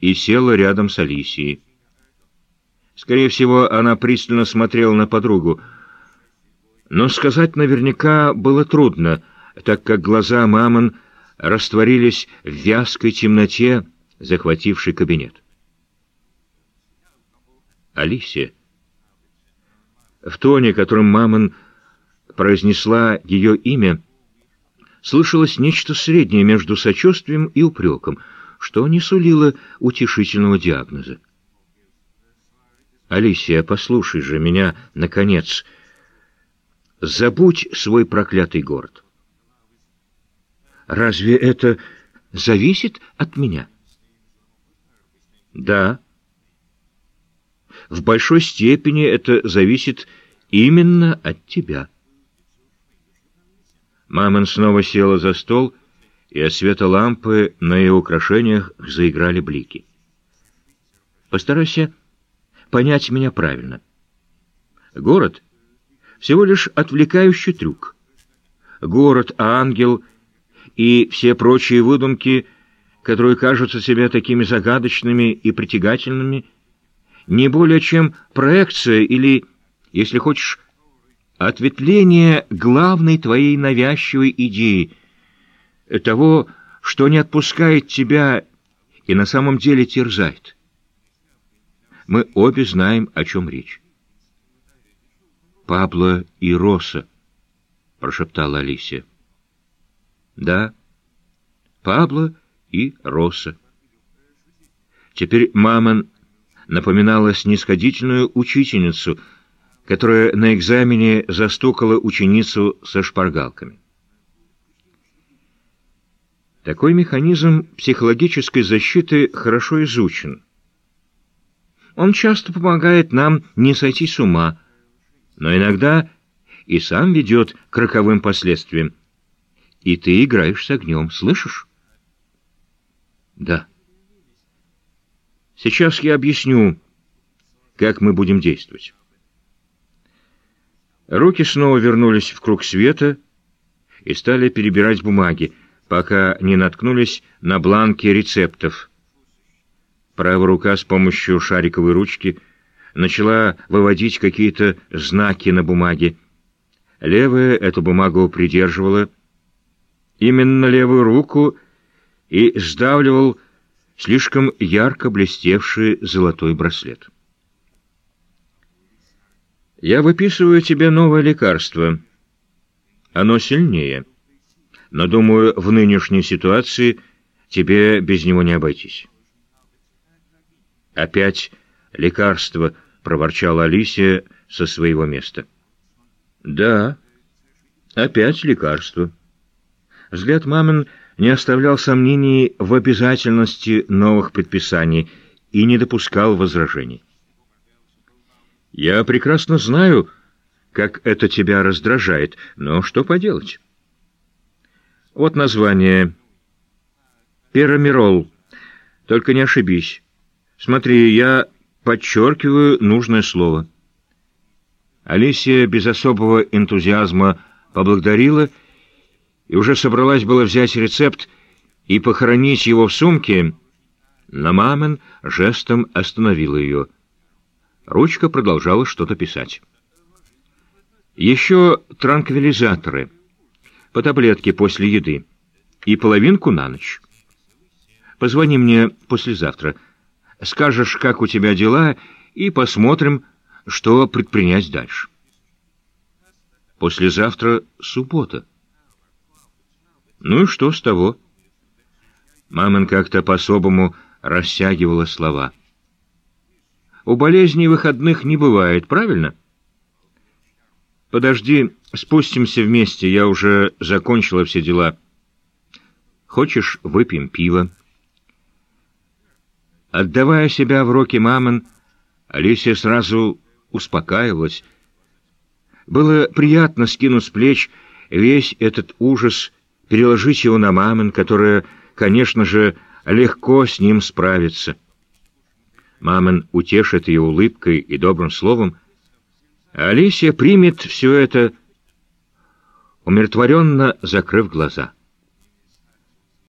и села рядом с Алисией. Скорее всего, она пристально смотрела на подругу, но сказать наверняка было трудно, так как глаза Мамон растворились в вязкой темноте, захватившей кабинет. Алисия. В тоне, которым Мамон произнесла ее имя, слышалось нечто среднее между сочувствием и упреком, что не сулило утешительного диагноза. «Алисия, послушай же меня, наконец. Забудь свой проклятый город. Разве это зависит от меня?» «Да». В большой степени это зависит именно от тебя. Мамон снова села за стол, и от света лампы на ее украшениях заиграли блики. Постарайся понять меня правильно. Город — всего лишь отвлекающий трюк. Город, ангел и все прочие выдумки, которые кажутся себе такими загадочными и притягательными, не более чем проекция или, если хочешь, ответвление главной твоей навязчивой идеи, того, что не отпускает тебя и на самом деле терзает. Мы обе знаем, о чем речь. «Пабло и Роса», — прошептала Алисия. «Да, Пабло и Роса». Теперь Мамон напоминала снисходительную учительницу — которая на экзамене застукала ученицу со шпаргалками. Такой механизм психологической защиты хорошо изучен. Он часто помогает нам не сойти с ума, но иногда и сам ведет к роковым последствиям. И ты играешь с огнем, слышишь? Да. Сейчас я объясню, как мы будем действовать. Руки снова вернулись в круг света и стали перебирать бумаги, пока не наткнулись на бланки рецептов. Правая рука с помощью шариковой ручки начала выводить какие-то знаки на бумаге. Левая эту бумагу придерживала. Именно левую руку и сдавливал слишком ярко блестевший золотой браслет. Я выписываю тебе новое лекарство. Оно сильнее. Но, думаю, в нынешней ситуации тебе без него не обойтись. Опять лекарство, проворчала Алисия со своего места. Да, опять лекарство. Взгляд мамин не оставлял сомнений в обязательности новых предписаний и не допускал возражений. Я прекрасно знаю, как это тебя раздражает, но что поделать? Вот название. Перамирол. Только не ошибись. Смотри, я подчеркиваю нужное слово. Алисия без особого энтузиазма поблагодарила и уже собралась было взять рецепт и похоронить его в сумке, но мамин жестом остановила ее — Ручка продолжала что-то писать. Еще транквилизаторы, по таблетке после еды и половинку на ночь. Позвони мне послезавтра. Скажешь, как у тебя дела, и посмотрим, что предпринять дальше. Послезавтра суббота. Ну и что с того? Мамон как-то по-особому растягивала слова — у болезней выходных не бывает, правильно? Подожди, спустимся вместе, я уже закончила все дела. Хочешь, выпьем пиво? Отдавая себя в руки мамон, Алисия сразу успокаивалась. Было приятно скинуть с плеч весь этот ужас, переложить его на мамон, которая, конечно же, легко с ним справится. Мамон утешит ее улыбкой и добрым словом, Алисия примет все это, умиротворенно закрыв глаза.